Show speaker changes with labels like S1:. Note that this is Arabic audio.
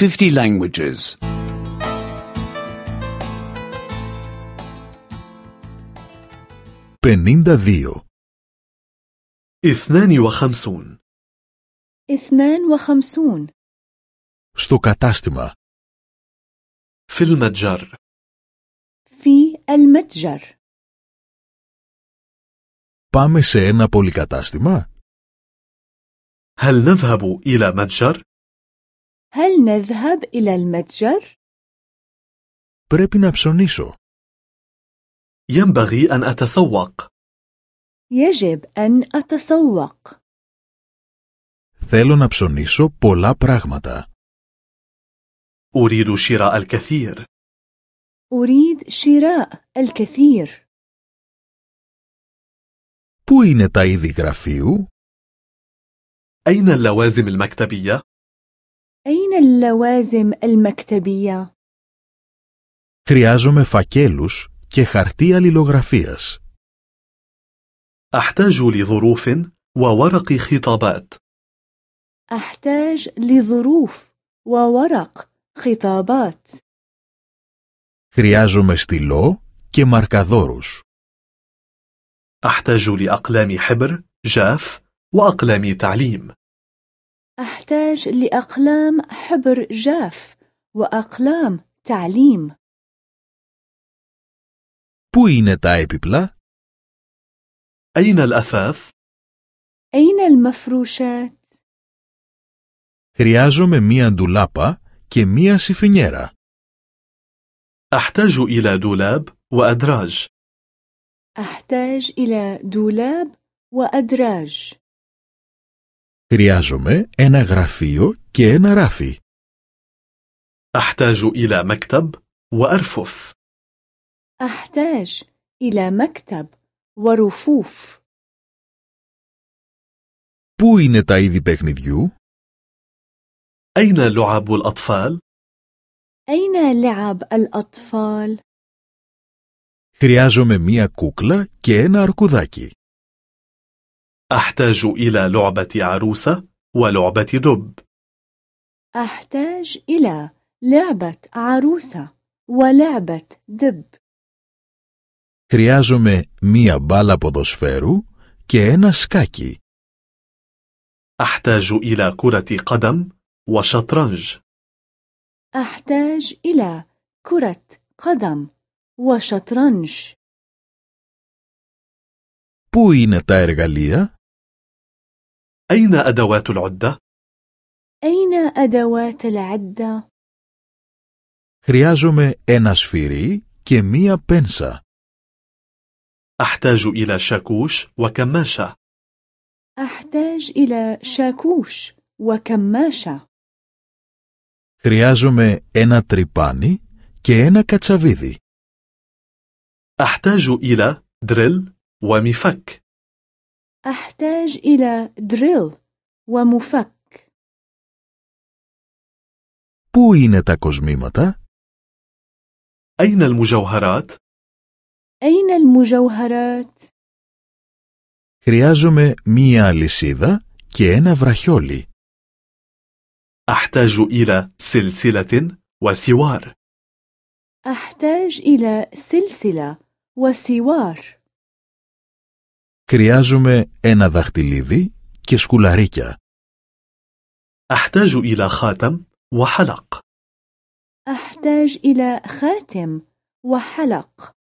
S1: 50 languages.
S2: 52.
S3: 52
S4: اثنان وخمسون
S2: Στο κατάστημα.
S3: في المتجر
S4: في المتجر
S2: Πάμε σε ένα πολυκατάστημα.
S3: هل نذهب إلى متجر؟
S4: هل نذهب إلى المتجر؟
S2: Πρέπει να ψωνίσω.
S3: ينبغي أن أتسوق
S4: يجب أن أتسوق
S2: Θέλω να ψωνίσω πολλά πράγματα.
S3: أريد شراء الكثير
S4: أريد شراء الكثير
S2: Πού είναι τα είδη γραφείου?
S3: أين اللوازم المكتبية؟
S4: أين اللوازم المكتبية؟
S2: Χρειάζομαι φακέλους και χαρτί αλληλογραφίας.
S3: أحتاج لظروف وورق خطابات
S4: أحتاج لظروف وورق خطابات
S2: Χρειάζομαι στυλό και μαρκαδόρους.
S3: أحتاج لأقلام حبر جاف وأقلام تعليم
S4: أحتاج لأقلام حبر جاف وأقلام تعليم
S2: Πού είναι τα έπιπλα?
S3: أين الأثاث؟
S4: أين المفروشات؟
S2: Χρειάζομαι μία ντουλάπα και μία συφινιέρα.
S3: أحتاج إلى دولاب وأدراج
S4: أحتاج إلى دولاب وأدراج
S2: Χρειάζομαι ένα γραφείο και ένα ράφι.
S3: أحتاج إلى مكتب وأرفف
S4: أحتاج إلى مكتب ورفوف
S2: Πού είναι τα είδη παιχνιδιού?
S3: أين لعب الأطفال؟
S4: أين لعب الأطفال؟
S2: Χρειάζομαι μία κούκλα και ένα αρκουδάκι.
S3: أحتاج إلى لعبة عروسة ولعبة دب
S4: أحتاج إلى لعبة عروسة ولعبة دب
S2: Χρειάζομαι μία μπάλα ποδοσφαίρου και ένα σκάκι.
S3: أحتاج إلى كرة قدم وشطرنج
S4: أحتاج إلى كرة قدم وشطرنج
S2: Πού είναι τα εργαλεία?
S3: أين أدوات العدة؟
S4: أين أدوات العدة؟
S2: Χρειάζομαι ένα σφυρί και μία πένσα.
S3: أحتاج إلى شاكوش وكماشة
S4: أحتاج إلى شاكوش وكماشة
S2: Χρειάζομαι ένα τρυπάνι και ένα κατσαβίδι.
S3: أحتاج إلى دريل ومفك
S4: أحتاج إلى دريل ومفك
S2: Πού είναι τα κοσμήματα?
S3: أين المجوهرات؟
S4: أين المجوهرات؟
S2: Χρειάζομαι μία αλυσίδα και ένα βραχιόλι.
S3: أحتاج إلى سلسلة وسوار
S4: أحتاج إلى سلسلة وسوار
S2: Χρειάζομαι ένα δαχτυλίδι και σκουλαρίκια.
S3: أحتاج إلى خاتم وحلق
S4: أحتاج إلى خاتم وحلق